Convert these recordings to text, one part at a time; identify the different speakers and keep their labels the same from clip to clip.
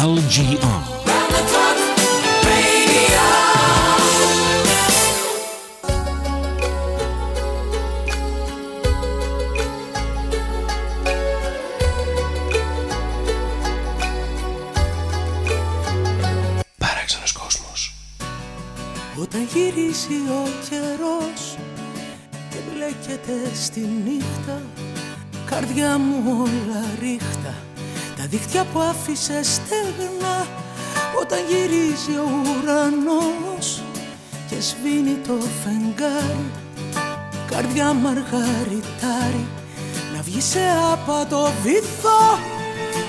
Speaker 1: LGR.
Speaker 2: Όταν γυρίζει ο καιρός και μπλέκεται στη νύχτα καρδιά μου όλα ρίχτα τα δίχτυα που άφησε στεγνά όταν γυρίζει ο ουρανός και σβήνει το φεγγάρι. Καρδιά μαργαριτάρι να βγει σε άπατο βυθό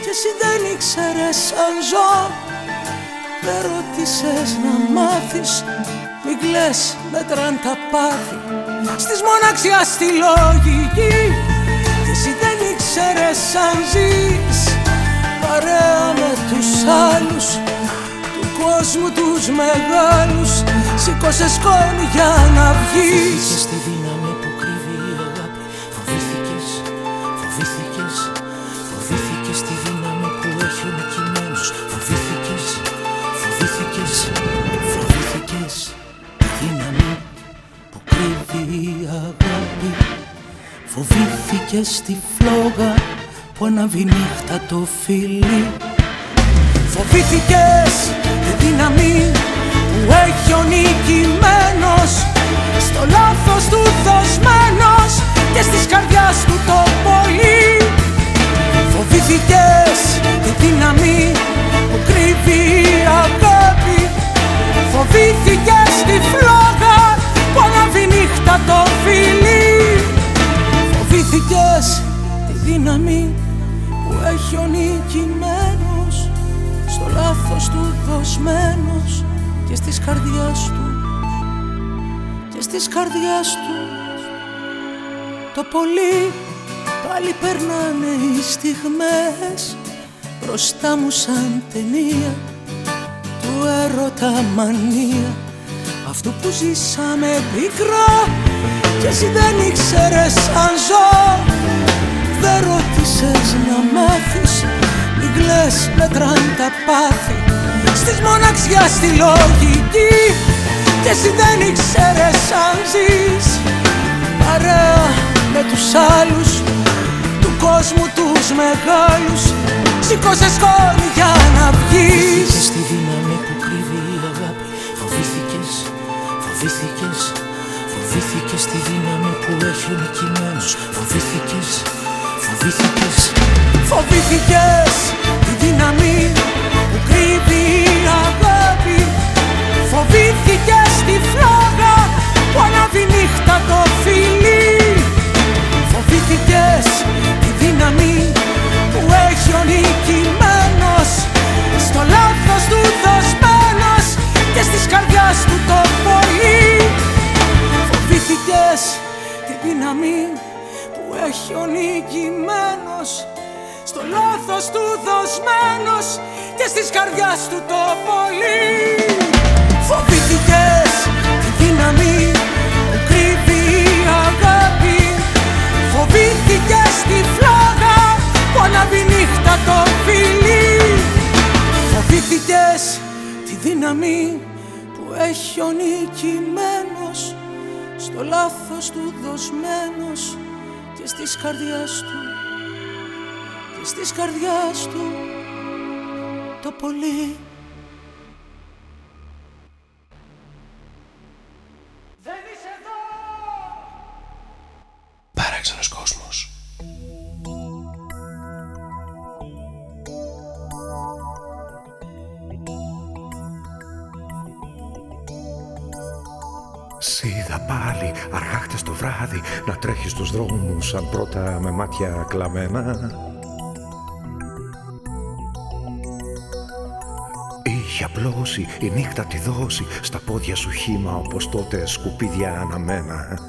Speaker 2: και εσύ δεν ήξερες αν ζω. Δεν ρώτησες να μάθεις Μην κλαις μέτραν τα πάθη. Στις μοναξιάς στη λογική Και εσύ δεν ήξερες αν ζεις Παρέα με τους άλλους Του κόσμου τους μεγάλους. Σήκωσε σκόνη για να βγεις. Στη δύναμη που κρύβει η αγάπη. Φοβήθηκες, φοβήθηκες Φοβήθηκες τη δύναμη που έχει ο νικημένος. Φοβήθηκες, φοβήθηκες Φοβήθηκες τη δύναμη που κρύβει η αγάπη. Φοβήθηκες τη φλόγα που αναβεί νύχτα το φίλι. Φοβήθηκες τη δύναμη που έχει ο νικημένος Στο λάθος του δοσμένος και στις καρδιάς του το πολύ. Φοβήθηκες τη δύναμη που κρύβει η αγάπη. Φοβήθηκες τη φλόγα που αναβεί νύχτα το φίλι. Φοβήθηκες τη δύναμη που έχει ο νικημένος Στο λάθος του δοσμένος και στις καρδιάς του. Και στις καρδιάς του. Το πολύ Πάλι περνάνε οι στιγμές μπροστά μου σαν ταινία. Του έρωτα μανία αυτού που ζήσαμε πικρά και εσύ δεν ήξερες αν ζω δεν ρώτησες να μάθεις. Μην κλαις μετράν τα πάθη. Στις μοναξιάς στη λογική. Και εσύ δεν ήξερες αν ζεις. Παρέα με τους άλλους. Του κόσμου τους μεγάλους. Σήκωσε σκόνη για να βγεις. Φοβήθηκες τη δύναμη που κρύβει η αγάπη. Φοβήθηκες, φοβήθηκες Φοβήθηκες τη δύναμη που έχει ο νικημένος Φοβήθηκες, φοβήθηκες. Φοβήθηκες τη δύναμη που κρύβει η αγάπη. Φοβήθηκες τη φλόγα που ανάβει νύχτα το φιλί. Φοβήθηκες τη δύναμη που έχει ο νικημένος Στο λάθος του δοσμένος και στις καρδιάς του το πολύ Φοβήθηκες τη δύναμη που έχει ο νικημένος Στο λάθος του δοσμένος και στις καρδιάς του το πολύ. Φοβήθηκες τη δύναμη που κρύβει η αγάπη. Φοβήθηκες τη φλόγα που ανάβει νύχτα το φιλί. Φοβήθηκες τη δύναμη που έχει ο νικημένος Στο λάθος του δοσμένος και στις καρδιάς του Και στις καρδιάς του το πολύ
Speaker 1: Παράξενος κόσμος.
Speaker 3: Είδα πάλι αργά χτες το βράδυ να τρέχεις στους δρόμους σαν πρώτα με μάτια κλαμμένα. Είχε απλώσει η νύχτα τη δώσει στα πόδια σου χύμα όπως τότε σκουπίδια αναμένα.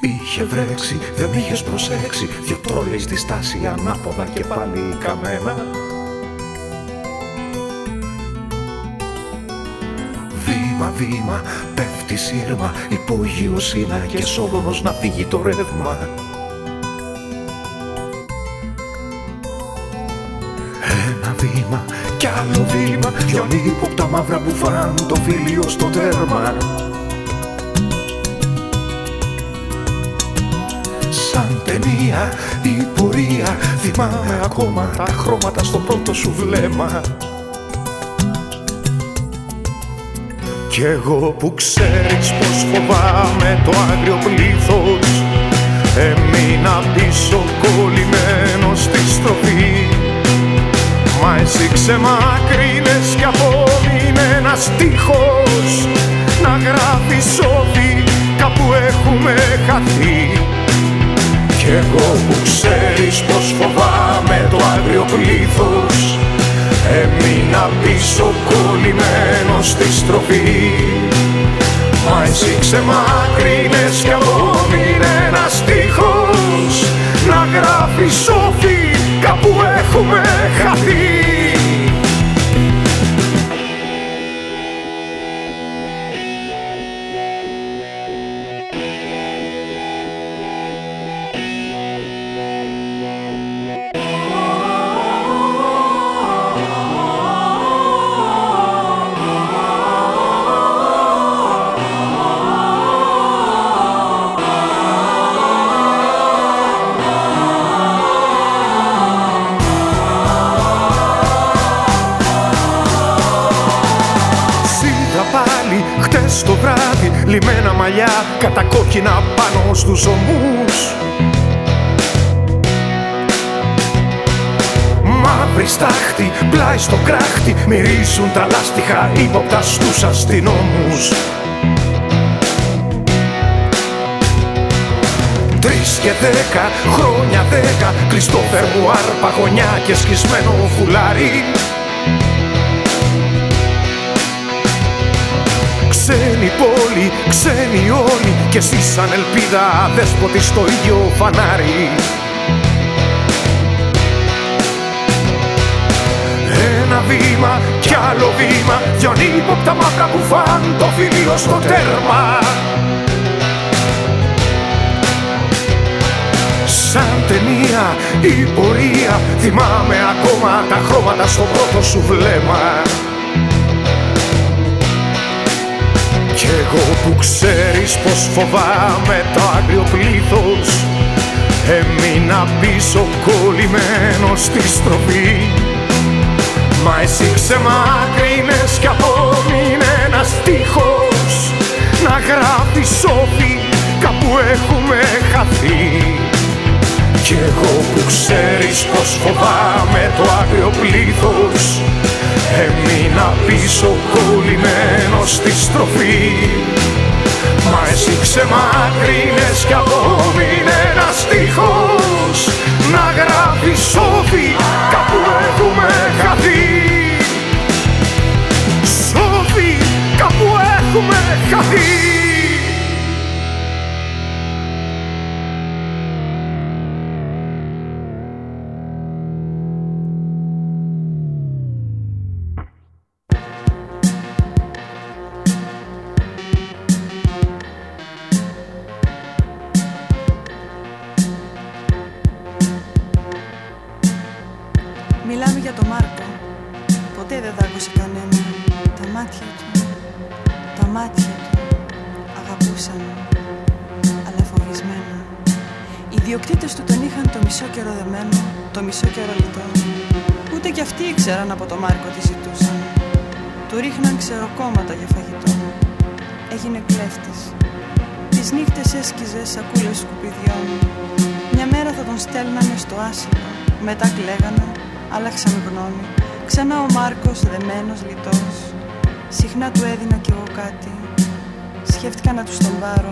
Speaker 3: Είχε βρέξει, δεν μ' είχες προσέξει Δυο τρόλες στη στάση ανάποδα και πάλι καμένα Βήμα, βήμα, πέφτει σύρμα Υπόγειο σίνα και σόλωνος να φύγει το ρεύμα. Ένα βήμα κι άλλο βήμα Δυο τα μαύρα που φάνουν το φίλιο στο τέρμα. Σαν ταινία η πορεία Θυμάμαι ακόμα τα χρώματα στο πρώτο σου βλέμμα Κι εγώ που ξέρεις πως φοβάμαι το άγριο πλήθος Έμεινα πίσω κολλημένο στη στροφή. Μα εσύ ξεμακρύνες κι απόμεινε ένας τείχος Να γράφεις σώθη κάπου έχουμε χαθεί. Κι εγώ που ξέρεις πως φοβάμαι το άγριο πλήθος Έμεινα πίσω κολλημένος στη στροφή Μα εσύ ξεμάκρυνες κι απόμεινε ένας στίχος Να γράφεις σοφή κάπου έχουμε χαθεί κατακόκκινα πάνω στους ομούς. Μαύρη στάχτη, πλάι στο κράχτη μυρίζουν τα λάστιχα ύποπτα στους αστυνόμους. Τρεις και δέκα, χρόνια δέκα κλειστό φερμουάρ, παγωνιά και σκισμένο φουλάρι πόλη, ξένοι όλοι και εσύ σαν ελπίδα δέσποτη στο ίδιο φανάρι. Ένα βήμα κι άλλο βήμα δυο τα μαύρα που φαν το φιλίο στο τέρμα. Σαν ταινία η πορεία θυμάμαι ακόμα τα χρώματα στο πρώτο σου βλέμμα Κι εγώ που ξέρεις πως φοβάμαι το άγριο πλήθος Έμεινα πίσω κολλημένο στη στροφή. Μα εσύ ξεμάκρυνες κι απόμεινε ένας τείχος Να γράφει σώφη κάπου έχουμε χαθεί. Κι εγώ που ξέρεις πως φοβάμαι το άγριο πλήθος Έμεινα πίσω κολλημένος στη στροφή. Μα εσύ ξεμάκρυνες κι απόμεινε ένας στίχος. Να γράφεις σόφι κάπου έχουμε χαθεί. Σόφι κάπου έχουμε χαθεί
Speaker 4: Μετά κλαίγανε, άλλαξαν γνώμη. Ξανά ο Μάρκος δεμένος λιτός. Συχνά του έδινα κι εγώ κάτι. Σκέφτηκα να τους τον πάρω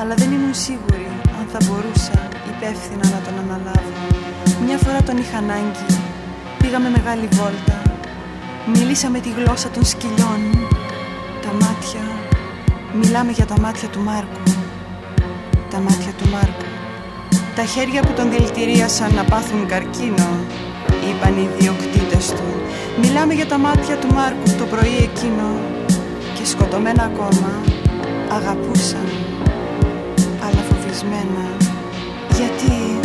Speaker 4: Αλλά δεν ήμουν σίγουρη αν θα μπορούσα υπεύθυνα να τον αναλάβω. Μια φορά τον είχα ανάγκη. Πήγαμε μεγάλη βόλτα Μιλήσαμε τη γλώσσα των σκυλιών Τα μάτια. Μιλάμε για τα μάτια του Μάρκου. Τα μάτια του Μάρκου. Τα χέρια που τον δηλητηρίασαν να πάθουν καρκίνο Είπαν οι διοκτήτες του. Μιλάμε για τα μάτια του Μάρκου το πρωί εκείνο Και σκοτωμένα ακόμα Αγαπούσαν Αλλά φοβισμένα. Γιατί,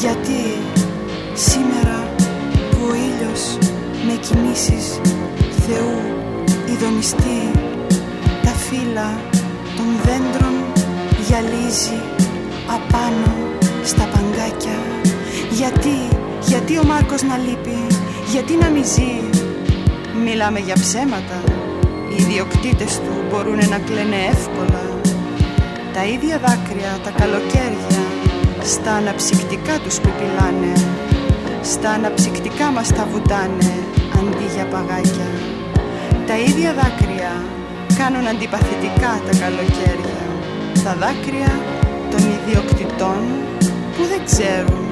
Speaker 4: γιατί Σήμερα που ο ήλιος αναμνήσεις Θεού ειδονιστή Τα φύλλα των δέντρων γυαλίζει απάνω στα παγκάκια. Γιατί, γιατί ο Μάρκος να λείπει, γιατί να μη ζει; Μιλάμε για ψέματα, οι ιδιοκτήτες του μπορούν να κλαίνε εύκολα. Τα ίδια δάκρυα τα καλοκαίρια στα αναψυκτικά τους πιπιλάνε Στα αναψυκτικά μας τα βουτάνε αντί για παγάκια. Τα ίδια δάκρυα κάνουν αντιπαθητικά τα καλοκαίρια. Τα δάκρυα των ιδιοκτητών που δεν ξέρουν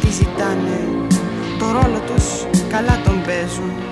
Speaker 4: τι ζητάνε. Το ρόλο τους καλά τον παίζουν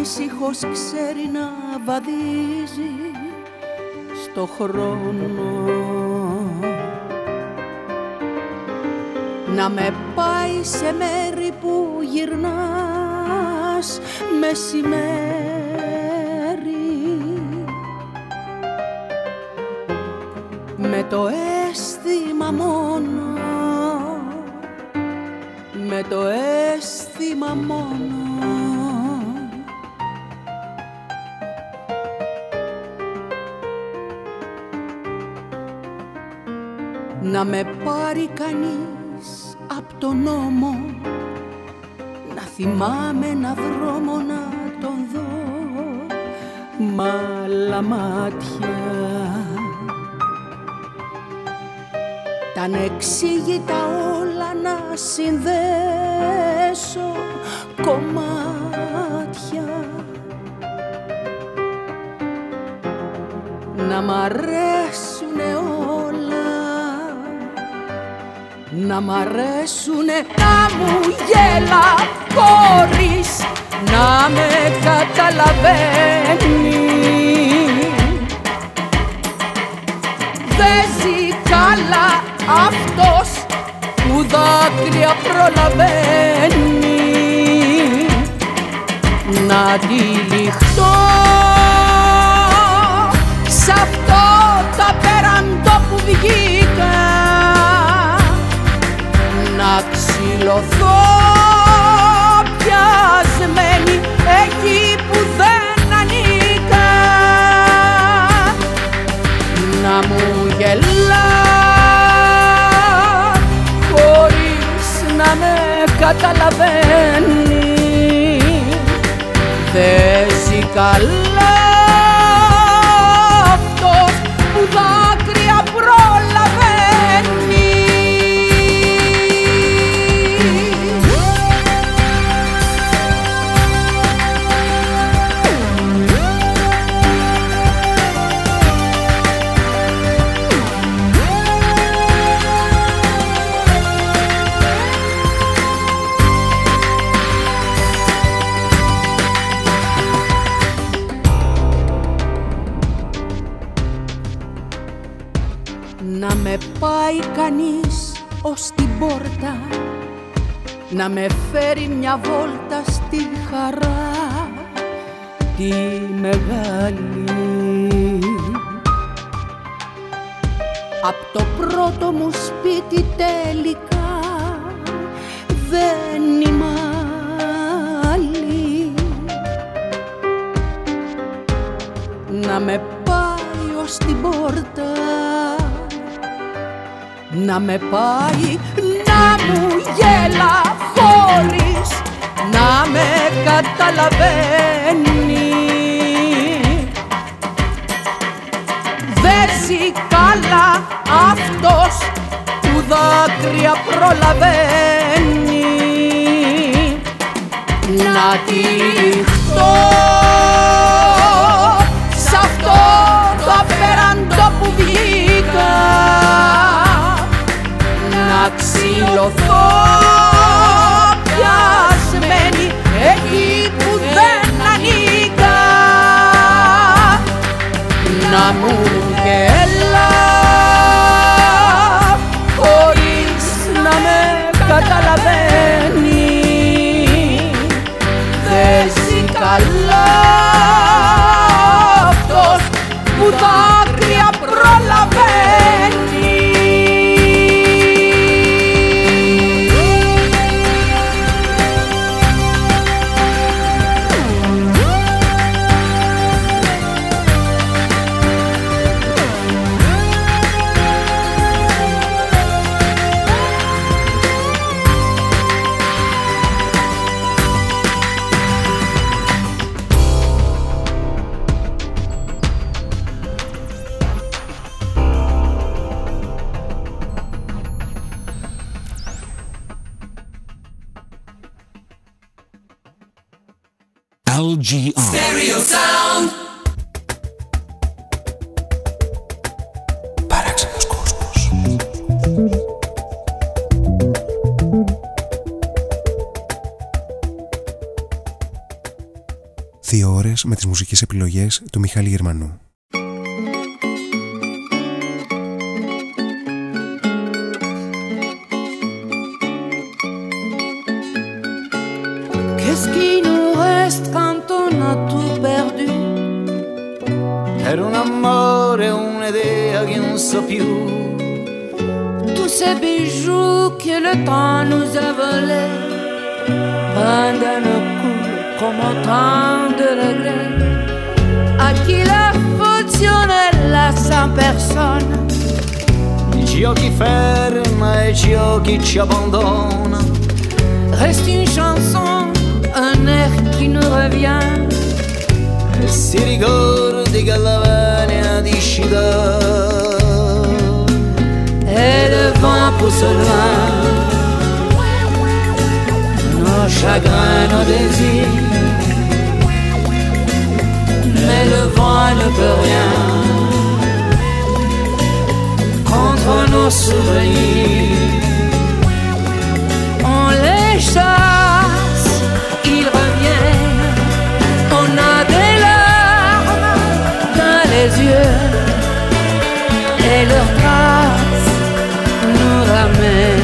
Speaker 5: Ήσυχος ξέρει να βαδίζει στο χρόνο. Να με πάει σε μέρη που γυρνάς μεσημέρι. Με το αίσθημα μόνο. Με το αίσθημα μόνο να με πάρει κανείς από τον νόμο να θυμάμαι ένα δρόμο να τον δω μ' άλλα μάτια. Τα ανεξήγητα όλα να συνδέσω κομμάτια. Να μ' αρέσουνε να μ' αρέσουνε να μου γέλα χωρίς να με καταλαβαίνεις. Δεν ζει καλά αυτός που δάκρυα προλαβαίνει. Να τυλιχτώ σ' καταλαβαίνεις. Δεν ζει καλά Να με φέρει μια βόλτα στη χαρά Τη μεγάλη. Απ' το πρώτο μου σπίτι τελικά Δεν είμαι άλλη. Να με πάει ως την πόρτα να με πάει να μου γέλα χωρίς να με καταλαβαίνει. Δεν ζει καλά αυτός που δάκρυα προλαβαίνει. Να τυχτώ σ' αυτό το απέραντο που βγήκα. Να ξυλωθώ πιασμένη εκεί που δεν ανήκα. Να μου γελά χωρίς να με καταλαβαίνει. Δεν ζει καλά
Speaker 1: Δύο ώρες με τις μουσικές επιλογές του Μιχάλη Γερμανού.
Speaker 5: Qu'est-ce qui nous reste quand on a tout perdu
Speaker 6: Per un amore, un'idea che non so più.
Speaker 5: Tous ces bijoux que le temps nous a volés Pendant nos coups comme autant de regrets À qui la funzione là sans personne?
Speaker 6: Dio chi ferma e Dio chi ci abbandona.
Speaker 5: Reste une chanson, un air qui nous revient.
Speaker 6: E si ricordi che la venia di scida.
Speaker 5: Et le vent pousse loin. Nos chagrins, nos désirs Mais le vent ne peut rien Contre nos souvenirs. On les chasse, ils reviennent On a des larmes dans les yeux et leurs traces nous ramènent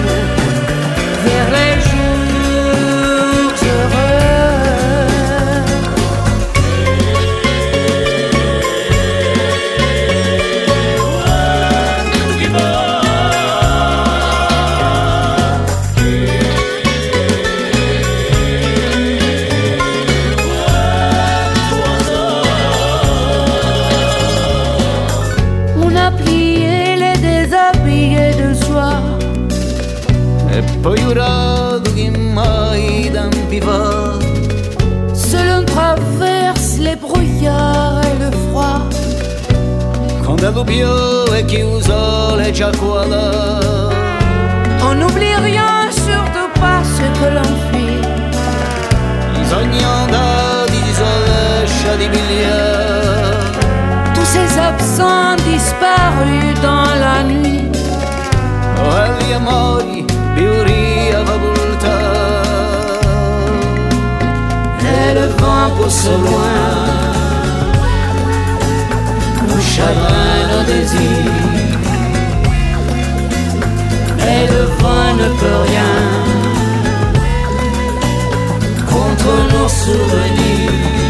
Speaker 6: Piove e chiuso le là.
Speaker 5: On n'oublie rien, surtout pas ce que l'on fuit
Speaker 6: andati di solescia di.
Speaker 5: Tous ces absents disparus dans la nuit
Speaker 6: Oh, gli amori, biuria, facoltà.
Speaker 5: Et le vent pousse loin Nos chagrins, nos désirs. Et le vent ne peut rien Contre nos souvenirs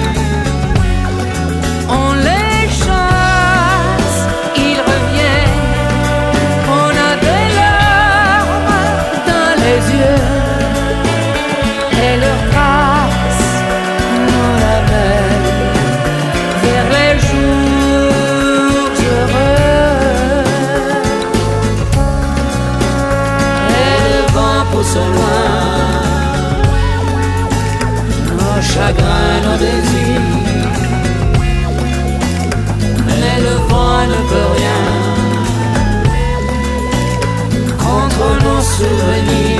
Speaker 5: nos chagrins, nos désirs. Mais le vent ne peut rien contre nos souvenirs.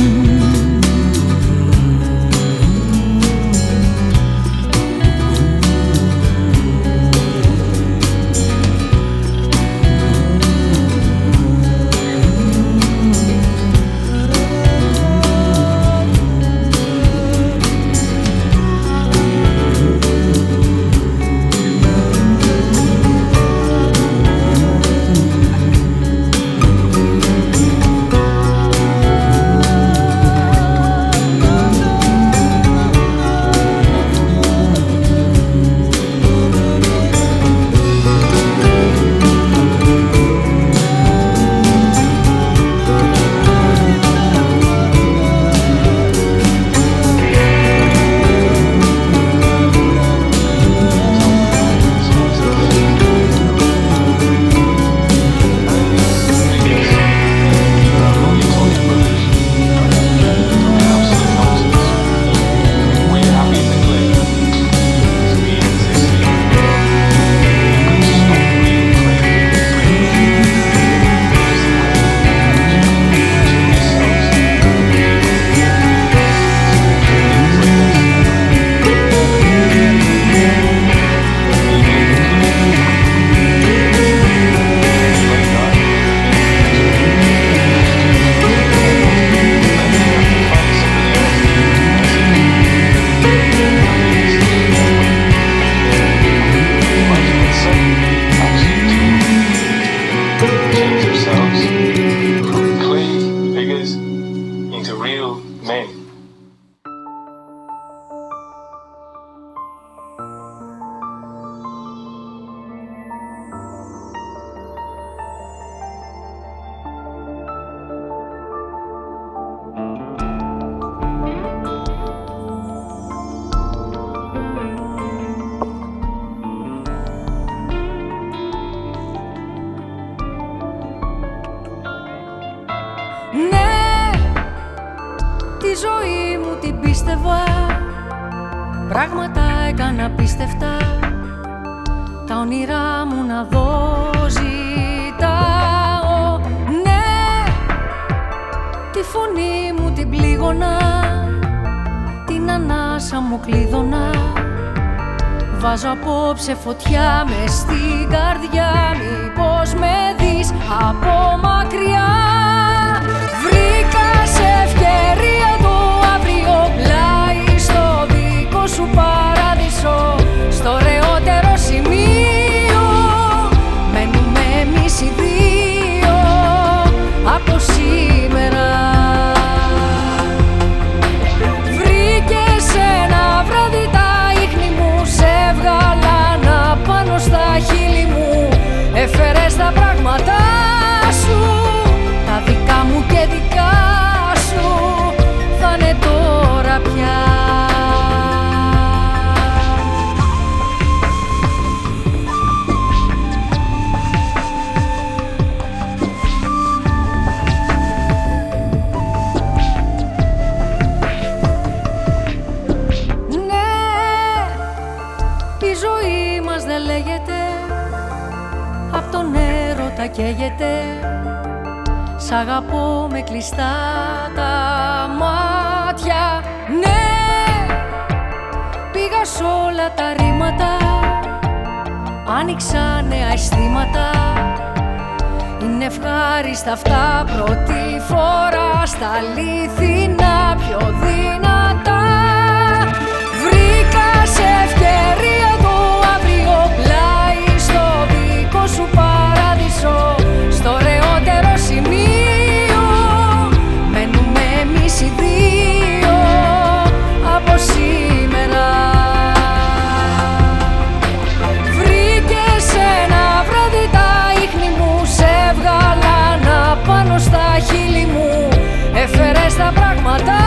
Speaker 2: mim. Η
Speaker 5: ζωή μας δεν λέγεται. Απ' τον έρωτα καίγεται. Σ' αγαπώ με κλειστά τα μάτια. Ναι, πήγα σ' όλα τα ρήματα. Άνοιξα νέα αισθήματα. Είναι ευχάριστα αυτά πρώτη φορά. Στα αλήθινα πιο δυνατά. Βρήκα σε ευκαιρία έφερες τα πράγματα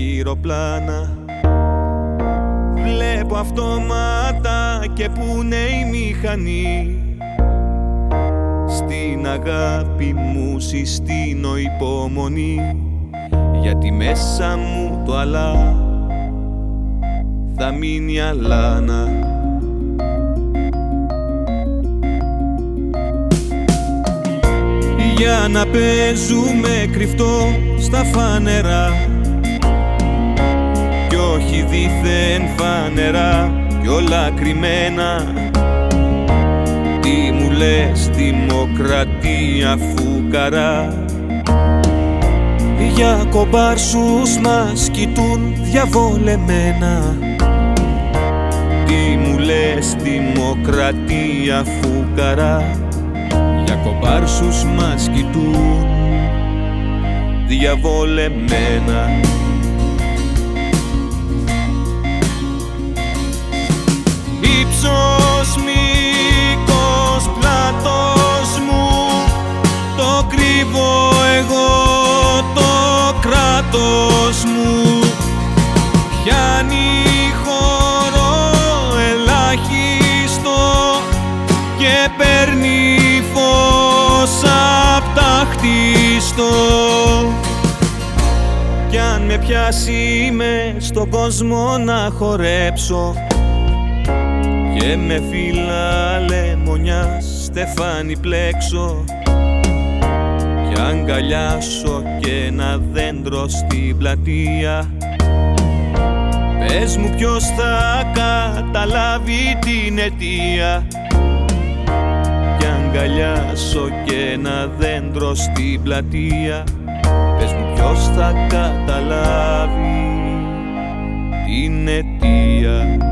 Speaker 7: Στημένα γύρω πλάνα Βλέπω αυτόματα και που είναι η μηχανή Στην αγάπη μου συστήνω υπομονή. Γιατί μέσα μου το αλλά θα μείνει αλάνα. Για να παίζουμε κρυφτό στα φανερά. Κι όχι δίθεν φανερά κι όλα κρυμμένα. Τι μου λες δημοκρατία φουκαρά για κομπάρσους μας κοιτούν διαβολεμένα. Τι μου λες δημοκρατία φουκαρά Για κομπάρσους μας κοιτούν διαβολεμένα χτίστο Κι αν με πιάσει με στον κόσμο να χορέψω. Και με φύλλα λεμονιά στεφάνι πλέξω. Κι αγκαλιάσω και ένα δέντρο στην πλατεία. Πες μου ποιος θα καταλάβει την αιτία. Κι αγκαλιάσω και ένα δέντρο στην πλατεία. Πες μου ποιος θα καταλάβει την αιτία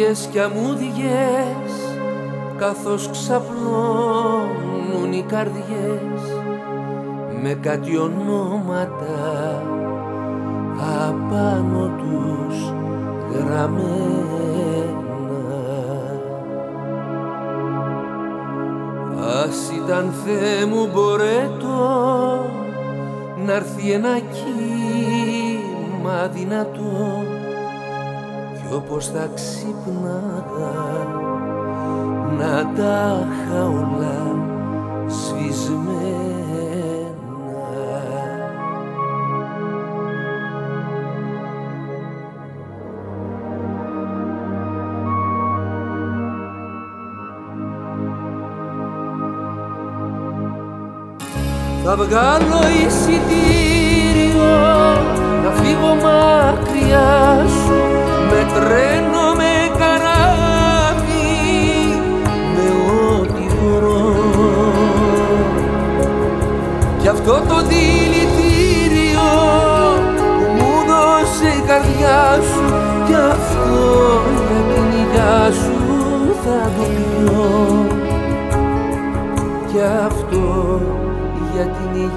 Speaker 2: παραλίες και αμμούδιες καθώς ξαπλώνουν οι καρδιές με κάτι ονόματα απάνω τους γραμμένα. Ας ήταν Θεέ μου μπορέτο να έρθει ένα κύμα δυνατό κι όπως θα ξύπναγα να τα είχα όλα σβησμένα. Θα βγάλω εισιτήριο να φύγω μακριά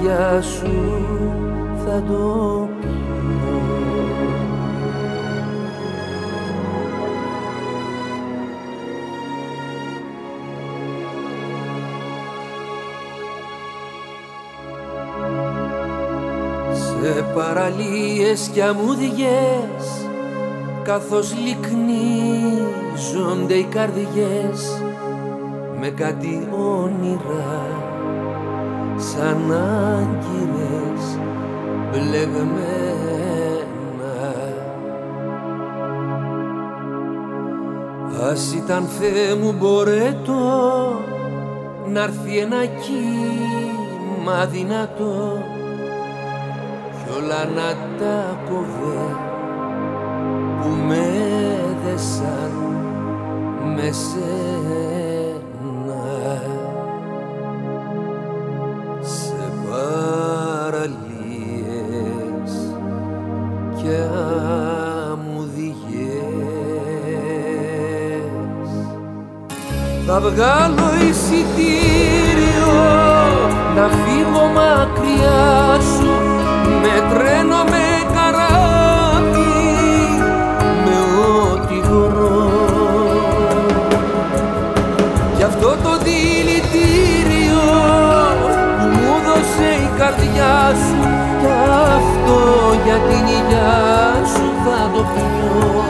Speaker 2: για την υγειά σου θα το πιω. Σε παραλίες και αμμούδιες καθώς λυκνίζονται οι καρδιές με κάτι όνειρα σαν άγκυρες μπλεγμένα Ας ήταν Θεέ μου μπορέτο να έρθει ένα κύμα δυνατό κι όλα να τα κοβέ που με δεσαν με σένα θα βγάλω εισιτήριο να φύγω μακριά σου με τρένο, με καράβι, με ό,τι μπορώ. Κι αυτό το δηλητήριο που μου δώσε η καρδιά σου κι αυτό για την υγειά σου θα το πιω.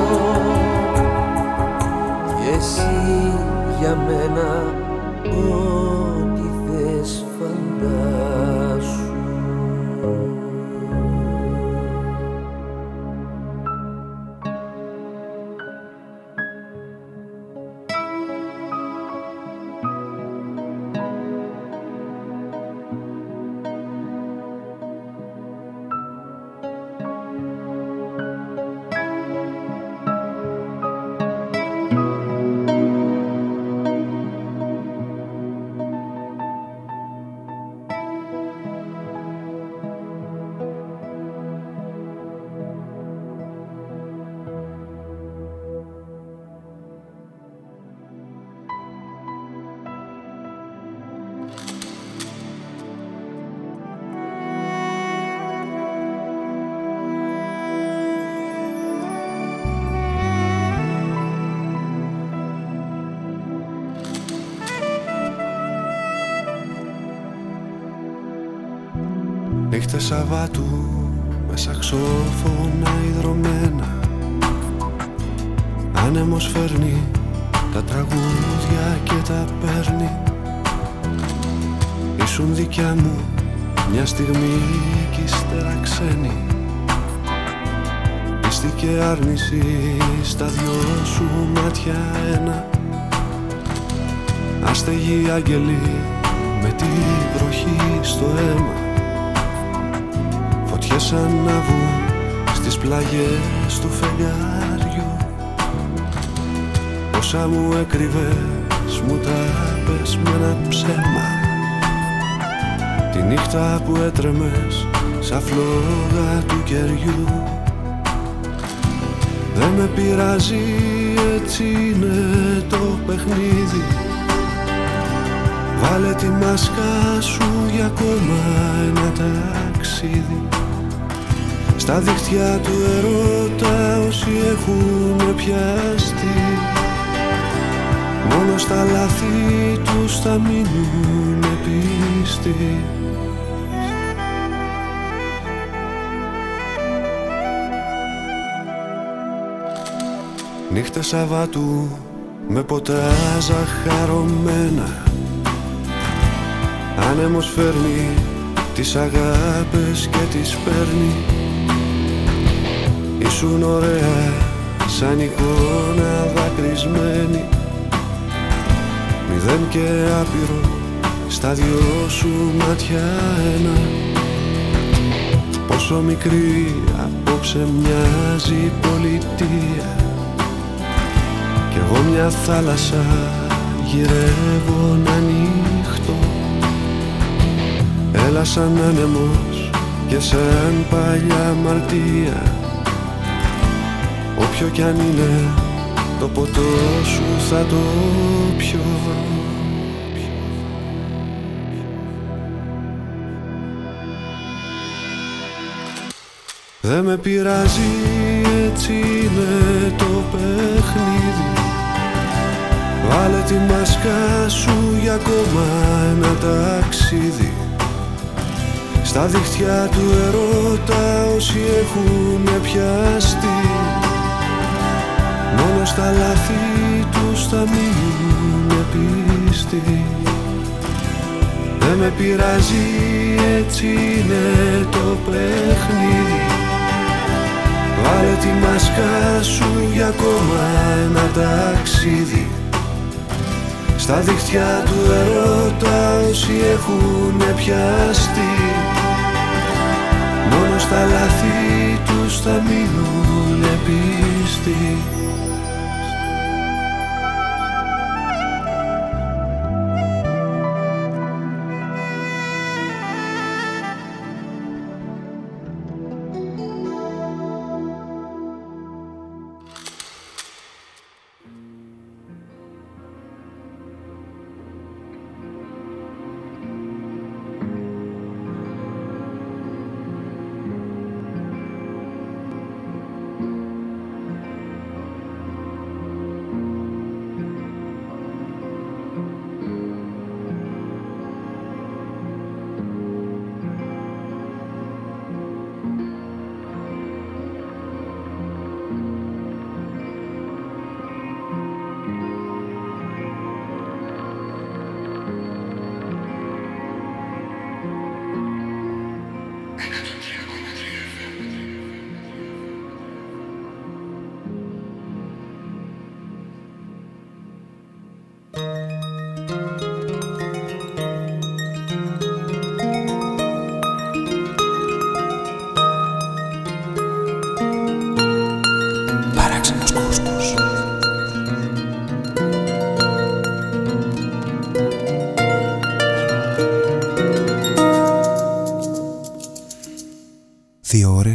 Speaker 1: Σαββάτου με σαξόφωνα υδρωμένα Άνεμος φέρνει τα τραγούδια και τα παίρνει. Ήσουν δικιά μου μια στιγμή κι ύστερα ξένη Πίστη και άρνηση στα δυο σου μάτια ένα. Αστεγοί άγγελοι με τη βροχή στο αίμα Φωτιές ανάβουν στις πλαγιές του φεγγάριου Όσα μου έκρυβες μου τα πες με ένα ψέμα. Τη νύχτα που έτρεμες σαν φλόγα του κεριού. Δεν με πειράζει έτσι είναι το παιχνίδι. Βάλε τη μάσκα σου για ακόμα ένα ταξίδι Στα δίχτυα του ερώτα όσοι έχουν πιαστεί. Μόνο στα λάθη τους θα μείνουν πιστοί Νύχτα Σαββάτου με ποτά ζαχαρωμένα Άνεμος φέρνει τις αγάπες και τις παίρνει Ήσουν ωραία σαν εικόνα δακρυσμένη. Μηδέν και άπειρο στα δυο σου μάτια ένα. Πόσο μικρή απόψε μοιάζει η πολιτεία. Κι εγώ μια θάλασσα γυρεύω να ανοιχτώ. Έλα σαν άνεμος και σαν παλιά μαρτία Όποιο κι αν είναι το ποτό σου θα το πιω. Δεν με πειράζει έτσι είναι το παιχνίδι. Βάλε τη μάσκα σου για ακόμα ένα ταξίδι. Στα δίχτυα του ερώτα όσοι έχουν πιαστεί Μόνο στα λάθη τους θα μείνουν πιστοί Δεν με πειράζει έτσι είναι το παιχνίδι. Βάλε τη μάσκα σου για ακόμα ένα ταξίδι. Στα δίχτυα του ερώτα όσοι έχουν πιαστεί. Μόνο στα λάθη τους θα μείνουν πιστοί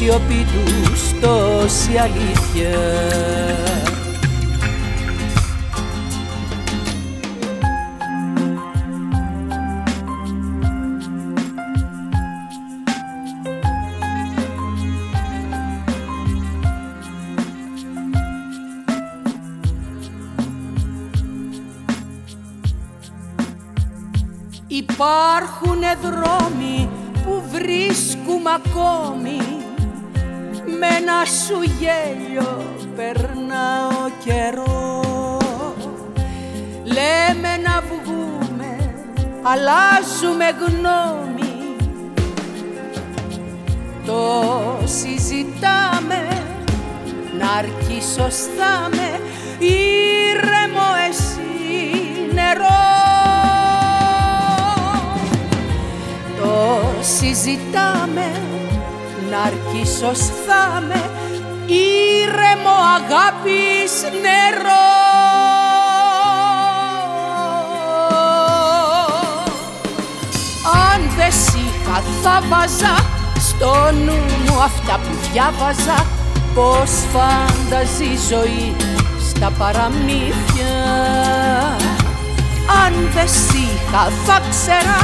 Speaker 5: Σιωπή τους τόση αλήθεια. Υπάρχουνε δρόμοι που βρίσκουμε ακόμη με ένα σου γέλιο περνάω καιρό. Λέμε να βγούμε, αλλάζουμε γνώμη. Το συζητάμε, να αρκεί σωστά με ήρεμο εσύ νερό. Το συζητάμε, να αρκεί θα με ήρεμο αγάπης νερό. Αν δεν είχα θα βάζα στο νου μου αυτά που διάβαζα. Πως φανταζεί η ζωή στα παραμύθια. Αν δεν είχα θα ξέρα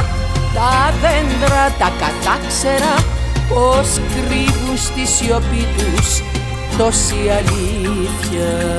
Speaker 5: τα δέντρα τα κατάξερα πως κρύβουν στη σιωπή τους τόση αλήθεια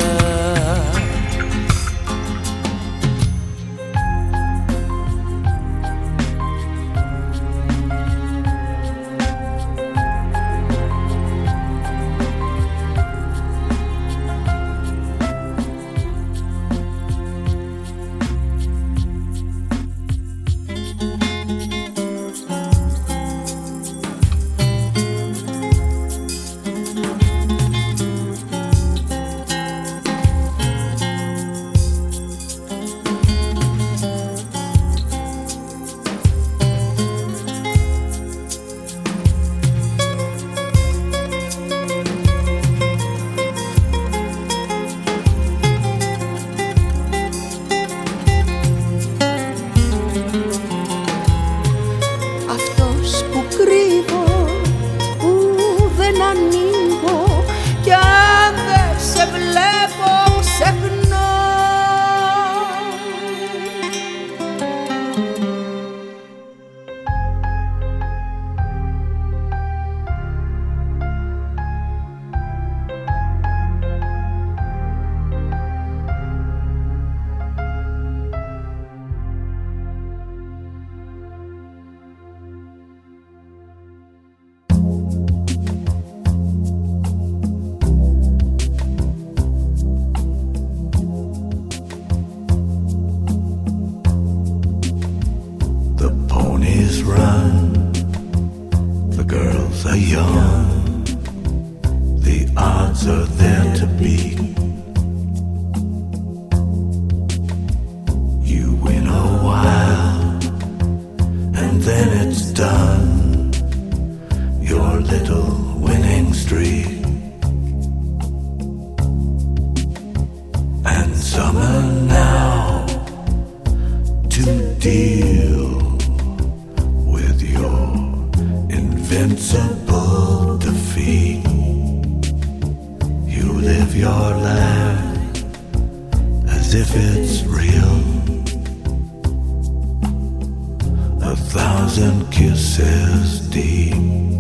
Speaker 8: kisses deep.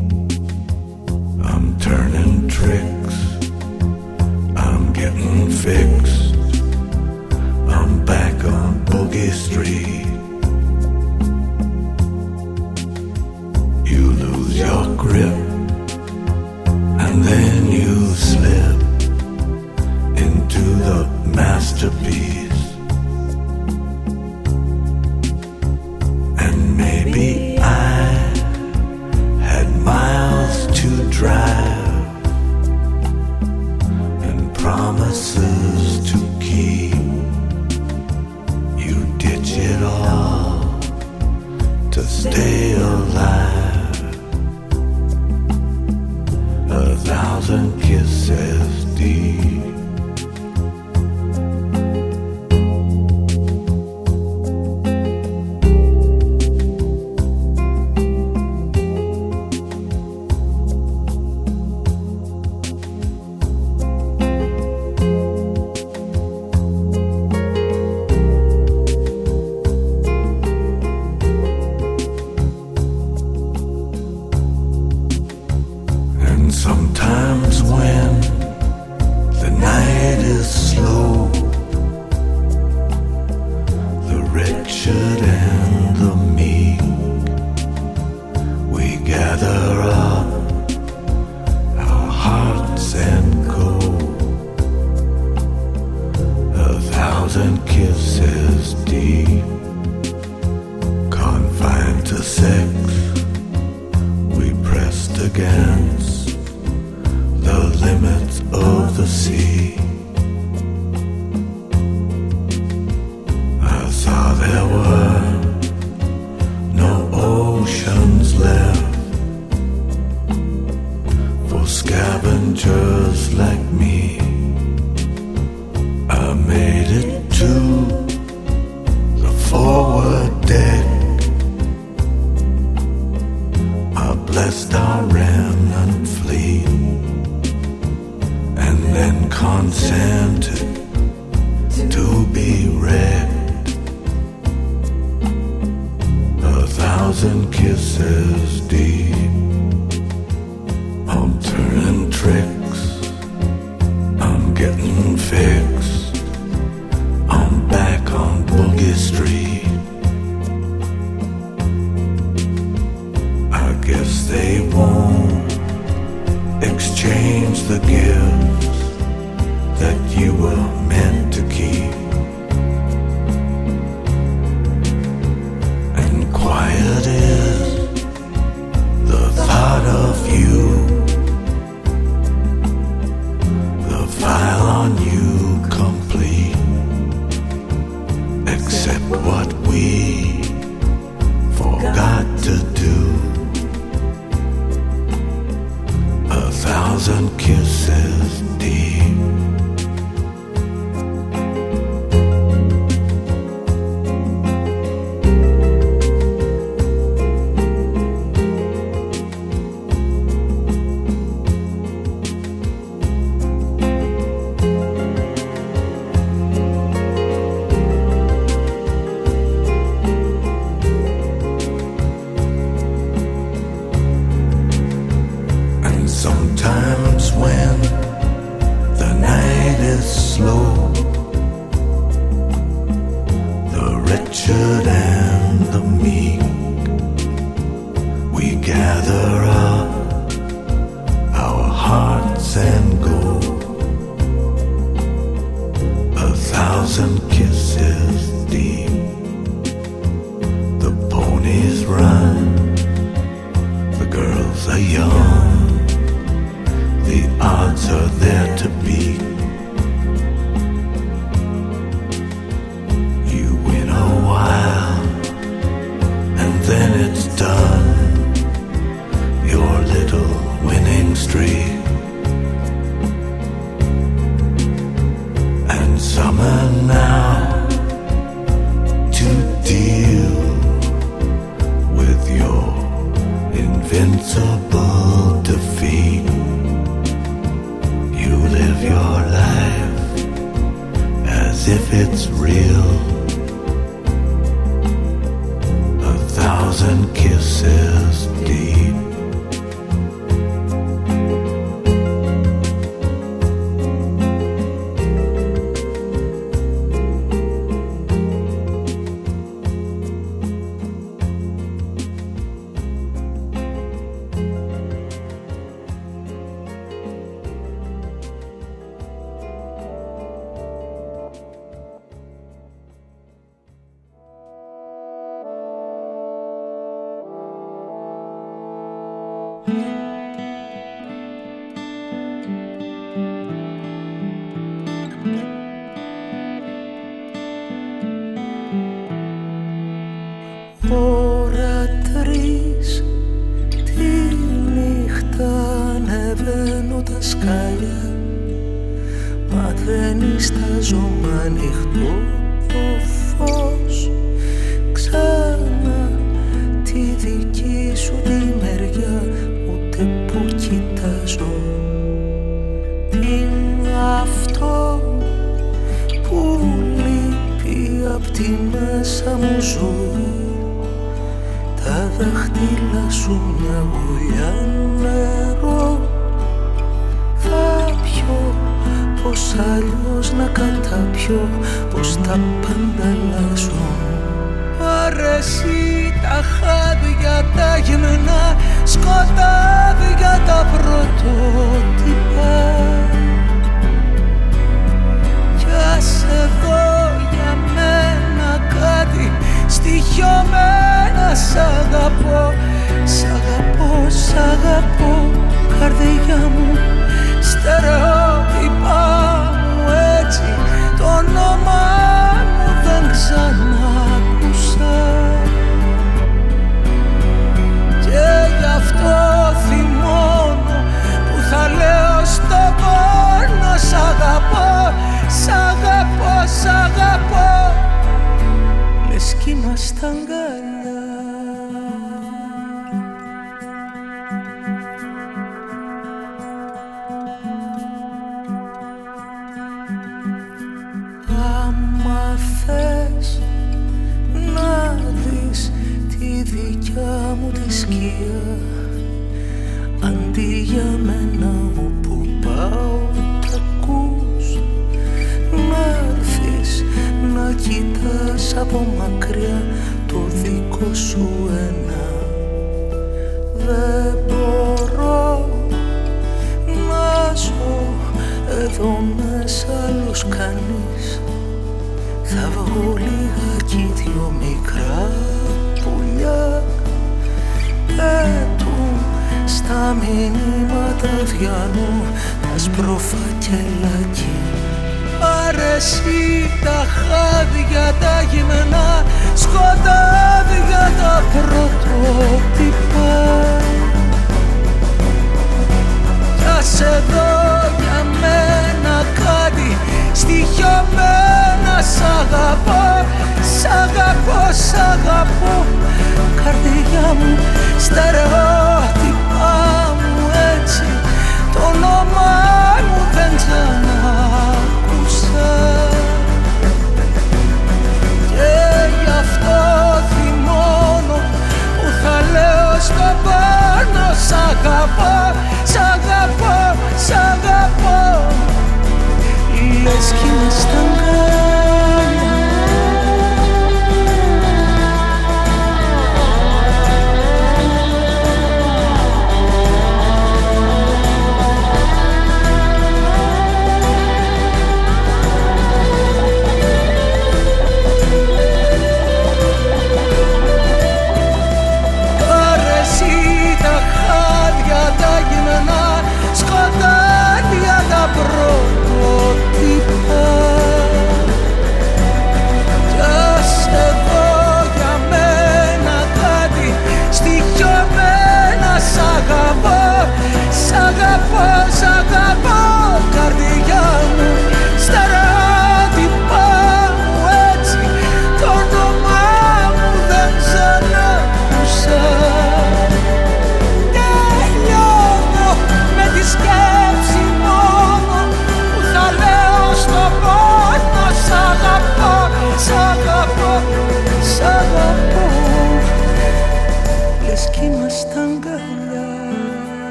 Speaker 2: Μηνύματα διανού τα σπροφακελάκι Αρέσει τα χάδια τα γυμνά σκοτάδια τα πρωτότυπα. Κι ας εδώ για μένα κάτι στοιχειωμένα Σ' αγαπώ, σ' αγαπώ, σ' αγαπώ. Καρδιά μου, στερεότυπα Το όνομά μου δεν ξανακούσα Και γι' αυτό θυμώνω που θα λέω στο πάνω Σ' αγαπώ, σ' αγαπώ, σ' αγαπώ Λες κι είμαι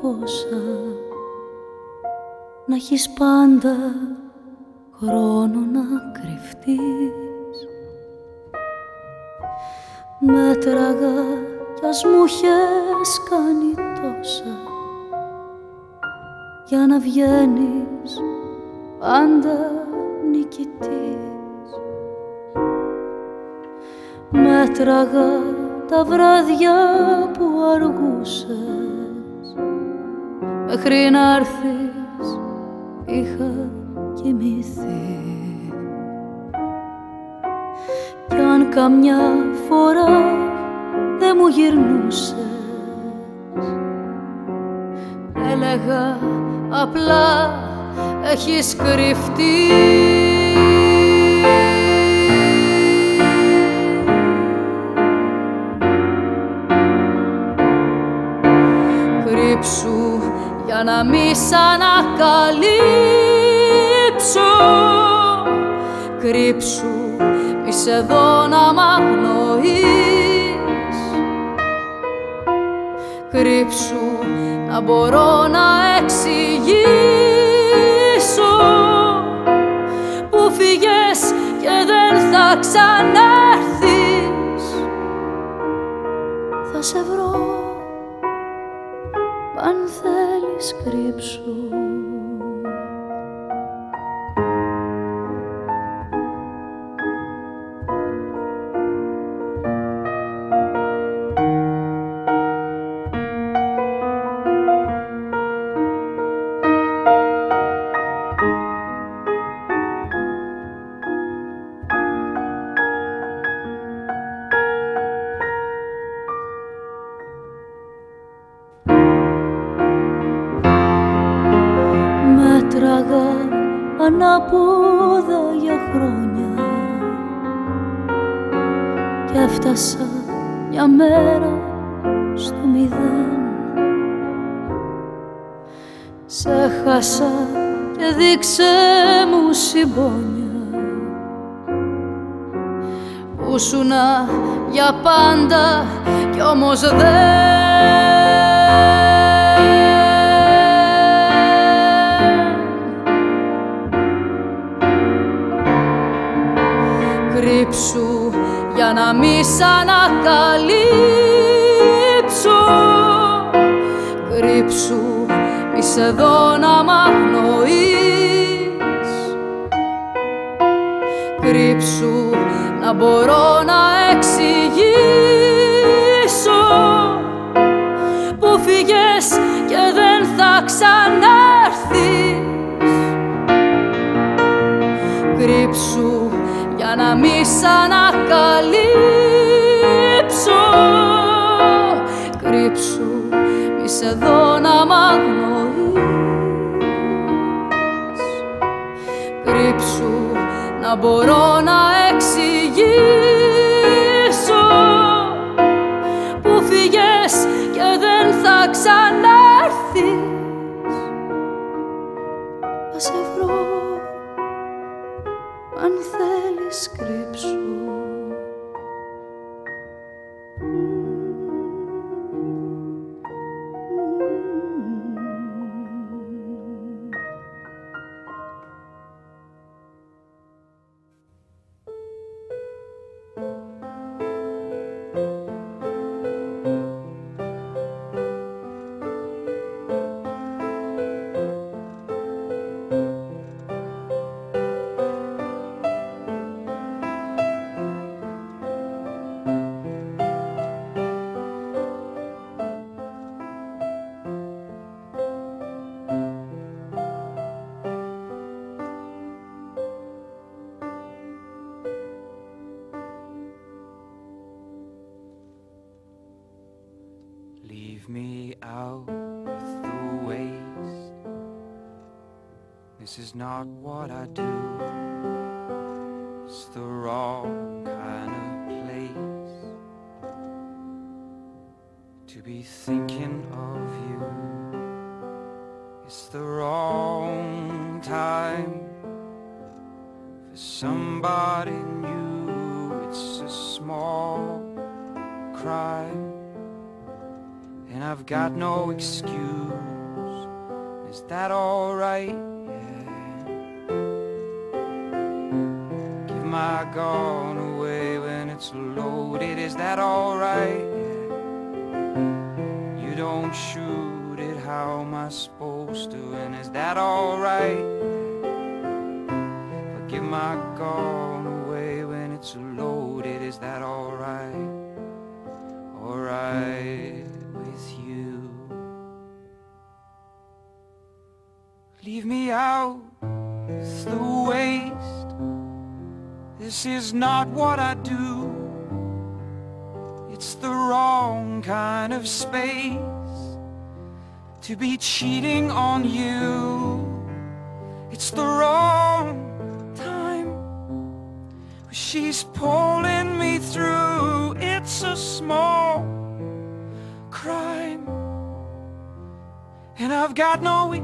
Speaker 9: Διακόσα Να έχεις πάντα χρόνο να κρυφτείς. Μέτραγα κι ας μου είχες κάνει τόσα. Για να βγαίνεις πάντα νικητής. Μέτραγα τα βράδια που αργούσες Μέχρι να έρθεις είχα κοιμηθεί. Κι αν καμιά φορά δεν μου γυρνούσες Έλεγα απλά έχεις κρυφτεί να μη σ' ανακαλύψω Κρύψου μη σε δω να μ' αγνοείς. Κρύψου να μπορώ να εξηγήσω. Που φύγες και δεν θα
Speaker 10: θα κρύψουν θέλεις κρύψου για πάντα κι όμως δεν Κρύψου για να μη σ' ανακαλύψω. Κρύψου μη σε δω να μ' αγνοείς να μπορώ να εξηγήσω που φύγες και δεν θα ξανάρθεις. Κρύψου για να μη σ' ανακαλύψω. Κρύψου μη σε δω να μ' αγνοείς. Κρύψου να μπορώ να
Speaker 9: This Όσο άνοιξε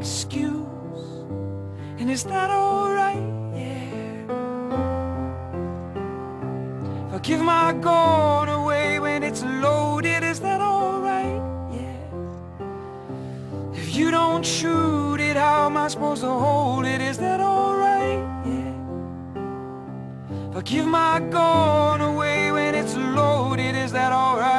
Speaker 9: excuse. And is that alright? Yeah. If I give my gun away when it's loaded, is that alright? Yeah. If you don't shoot it, how am I supposed to hold it? Is that alright? Yeah. If I give my gun away when it's loaded. Is that? Alright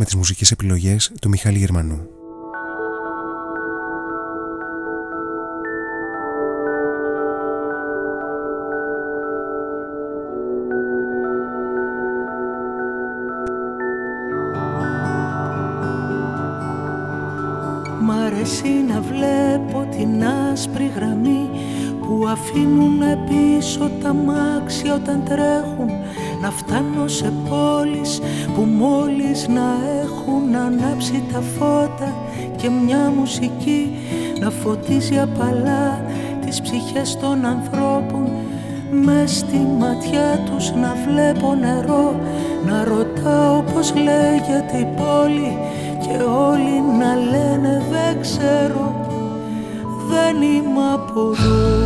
Speaker 11: με τις μουσικές επιλογές του Μιχάλη Γερμανού.
Speaker 12: Μ' αρέσει να βλέπω την άσπρη γραμμή που αφήνουν πίσω τα μάξια όταν τρέχουν ανάψει τα φώτα και μια μουσική να φωτίζει απαλά τις ψυχές των ανθρώπων. Με στη ματιά τους να βλέπω νερό να ρωτάω πως λέγεται η πόλη και όλοι να λένε δεν ξέρω δεν είμαι από εδώ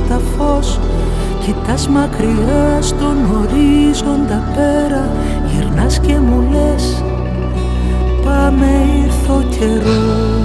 Speaker 12: κύματα φως. Κοιτάς μακριά στον ορίζοντα πέρα Γυρνάς και μου λες Πάμε ήρθε ο καιρός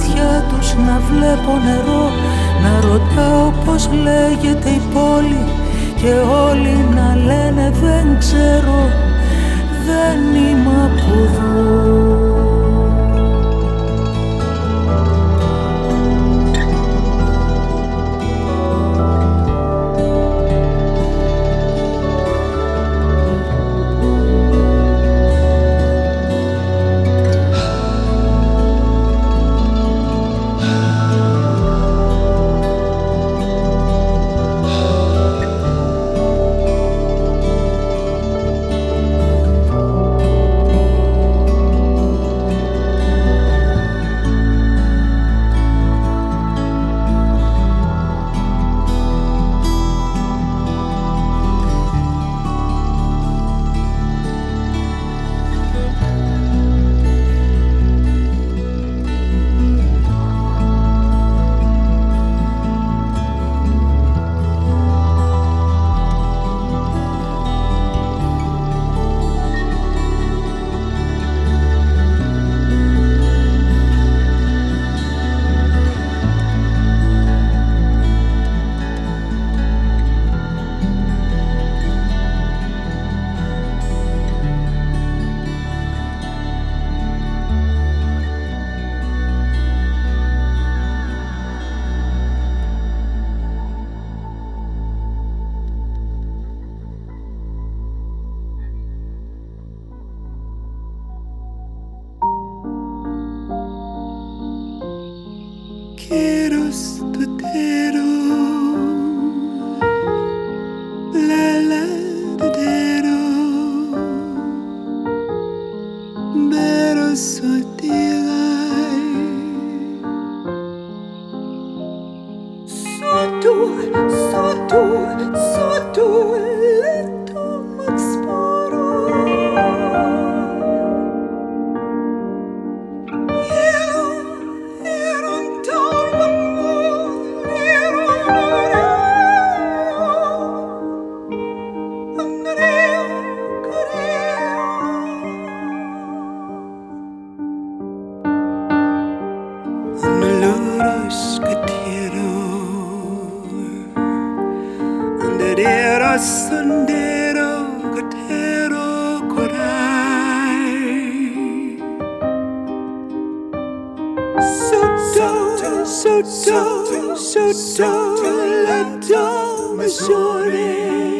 Speaker 12: στη ματιά τους να βλέπω νερό να ρωτάω πως λέγεται η πόλη και όλοι να λένε δεν ξέρω δεν είμαι από εδώ
Speaker 11: los que
Speaker 13: quiero Anderera sendero que quiero corai Sotto, sotto, sotto la tua misura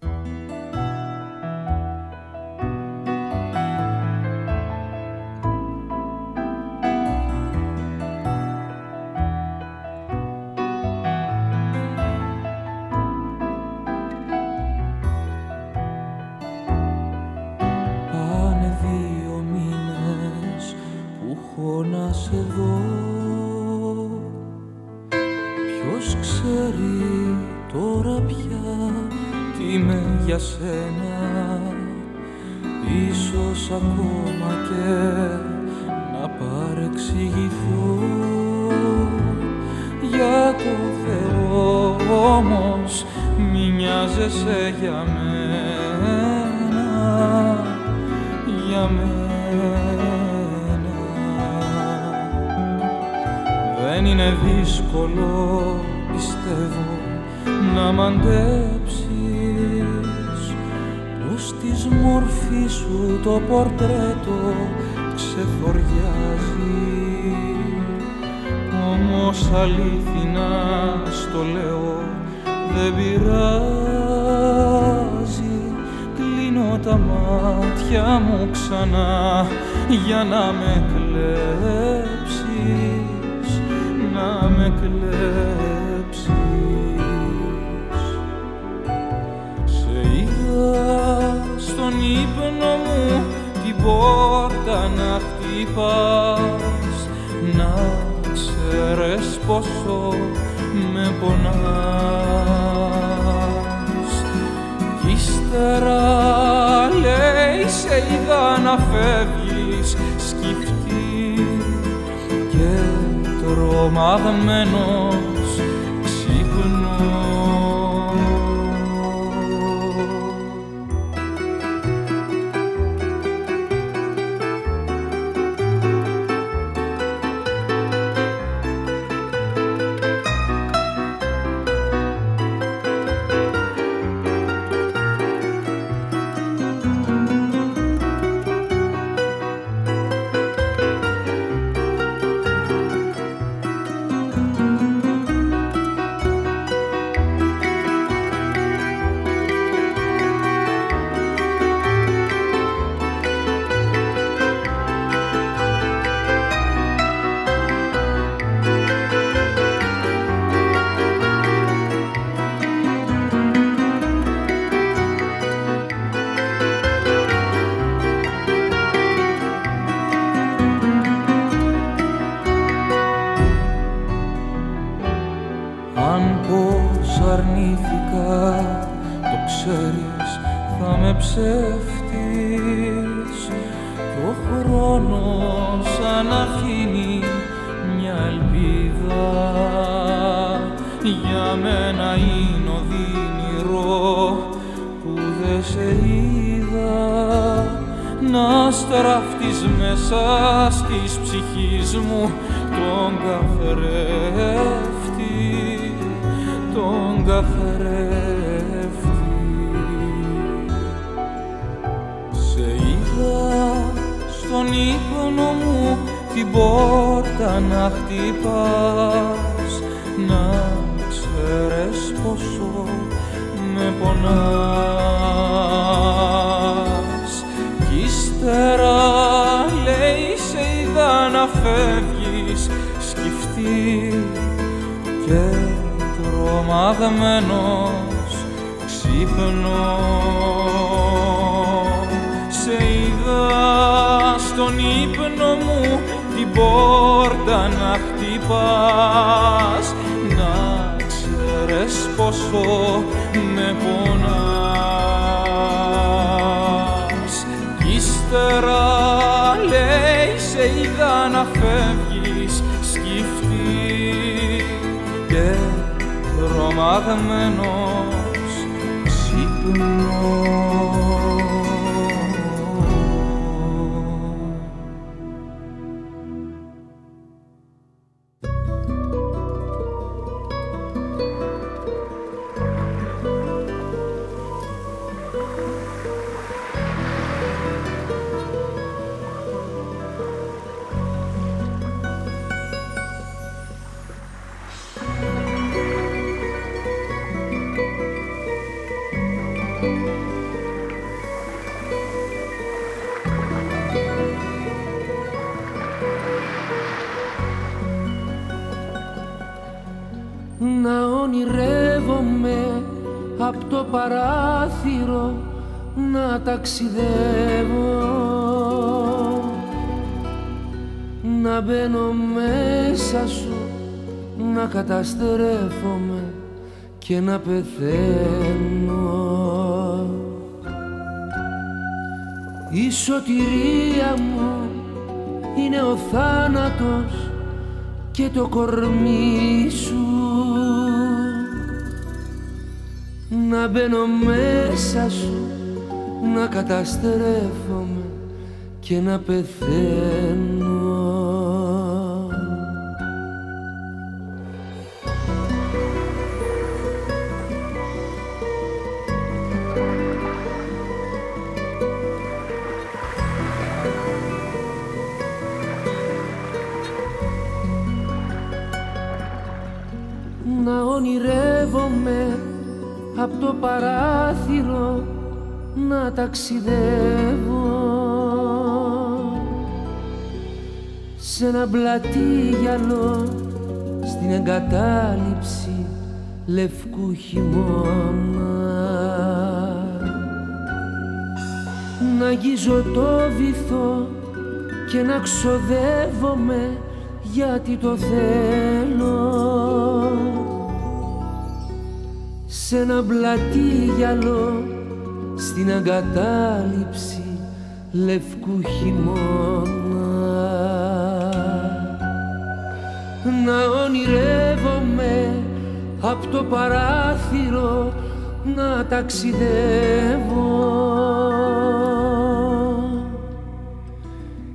Speaker 2: Πεθαίνω. Η σωτηρία μου είναι ο θάνατος και το κορμί σου. Να μπαίνω μέσα σου να καταστρέφομαι και να πεθαίνω ονειρεύομαι από το παράθυρο να ταξιδεύω. Σε ένα πλατή γυαλό στην εγκατάλειψη λευκού χειμώνα. Να αγγίζω το βυθό και να ξοδεύομαι γιατί το θέλω σε ένα πλατή γυαλό στην εγκατάλειψη λευκού χειμώνα. Να ονειρεύομαι από το παράθυρο να ταξιδεύω.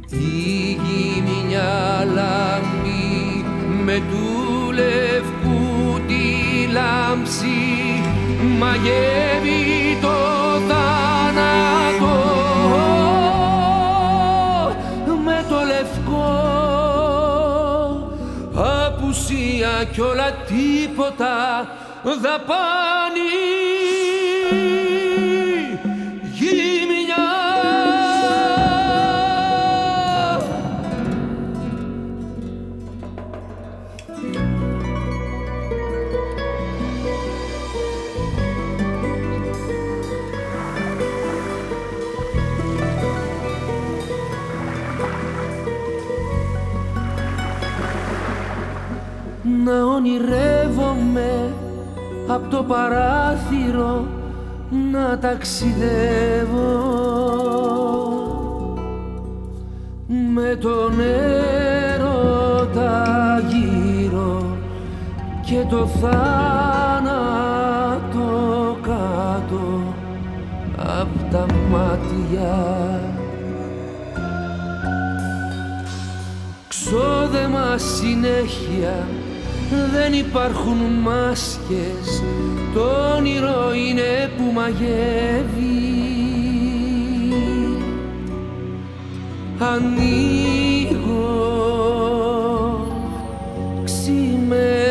Speaker 2: Η γη μια λάμπη με του λευκού τη λάμψη μαγεύει το θάνατο. Με το λευκό απουσία κι όλα τίποτα. Δαπάνη ονειρεύομαι από το παράθυρο να ταξιδεύω. Με τον έρωτα γύρω και το θάνατο κάτω απ' τα μάτια. Ξόδεμα συνέχεια δεν υπάρχουν μάσκες. Το όνειρο είναι που μαγεύει. Ανοίγω ξημερώνει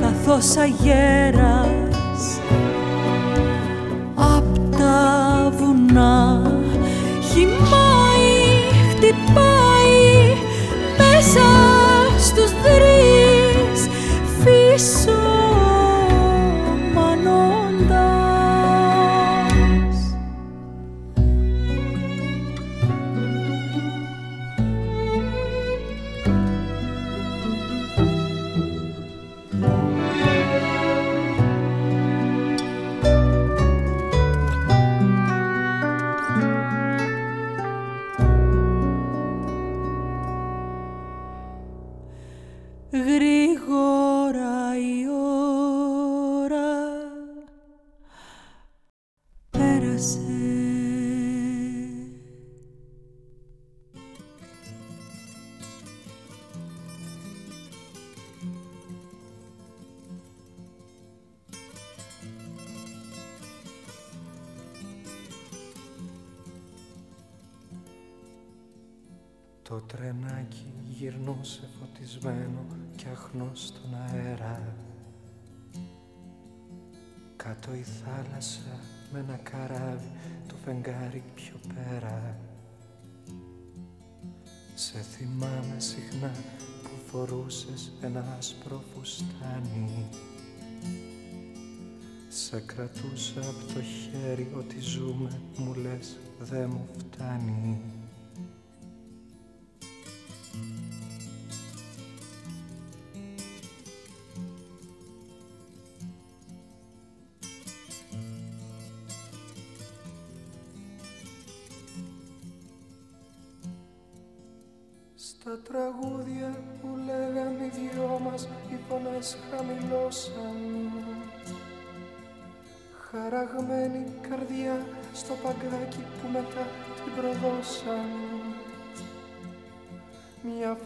Speaker 14: καθώς
Speaker 12: γέρα. το η
Speaker 3: θάλασσα με ένα καράβι του φεγγάρι πιο πέρα. Σε θυμάμαι συχνά που φορούσες ένα άσπρο φουστάνι Σε κρατούσα από το χέρι ότι ζούμε μου λες δεν μου φτάνει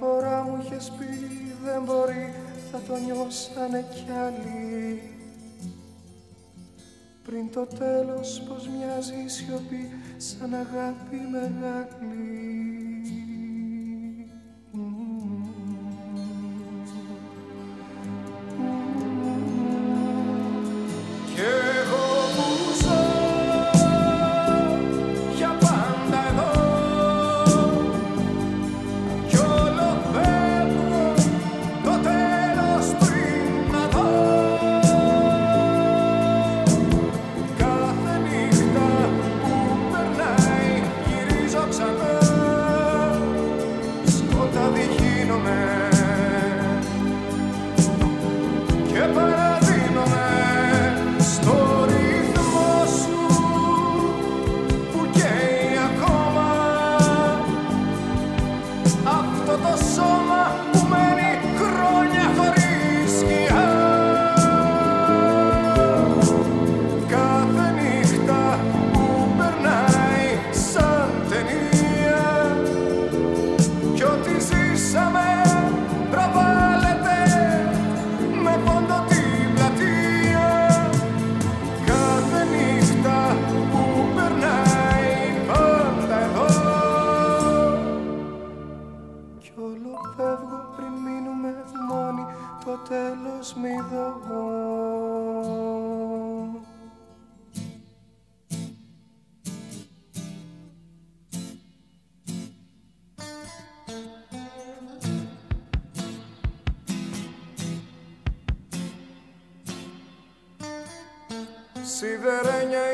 Speaker 3: Φορά μου είχες πει δεν μπορεί, θα το νιώσανε κι άλλοι. Πριν το τέλος πως μοιάζει η σιωπή σαν αγάπη μεγάλη.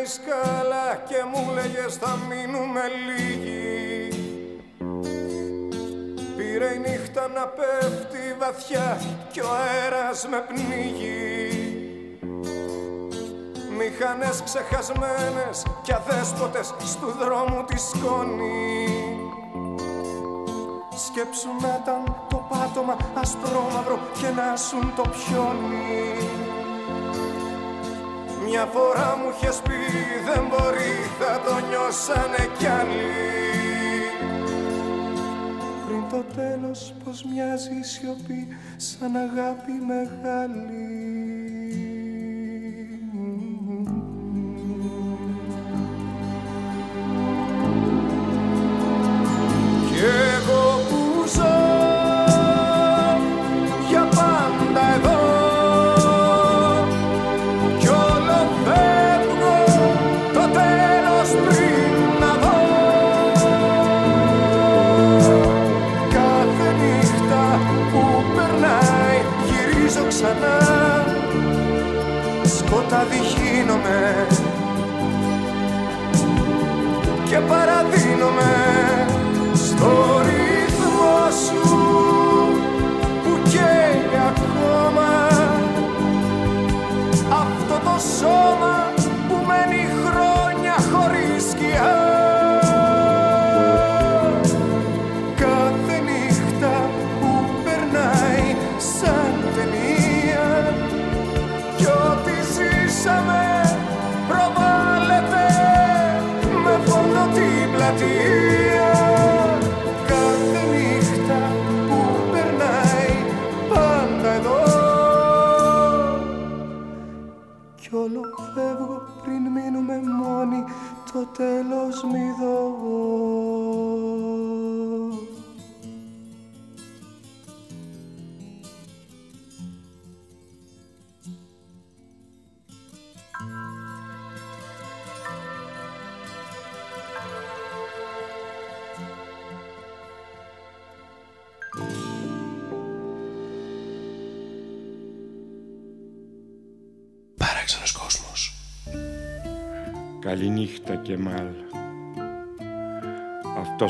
Speaker 3: Σιδερένια η σκάλα και μου λέγες θα μείνουμε λίγοι. Πήρε η νύχτα να πέφτει βαθιά κι ο αέρας με πνίγει. Μηχανές ξεχασμένες κι αδέσποτες στου δρόμου τη σκόνη. Σκέψου να ήταν το πάτωμα ασπρόμαυρο και να σουν το πιόνι μια φορά μου είχες πει δεν μπορεί θα το νιώσανε κι άλλοι
Speaker 15: Πριν το τέλος πως μοιάζει η σιωπή σαν αγάπη μεγάλη
Speaker 3: και παραδίνομαι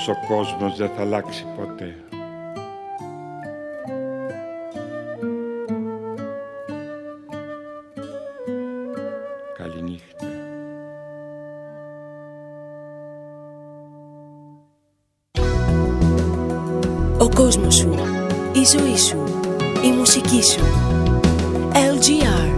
Speaker 16: Αυτός ο κόσμος δεν θα αλλάξει ποτέ. Καληνύχτα.
Speaker 17: Ο κόσμος σου, η ζωή σου, η μουσική σου. LGR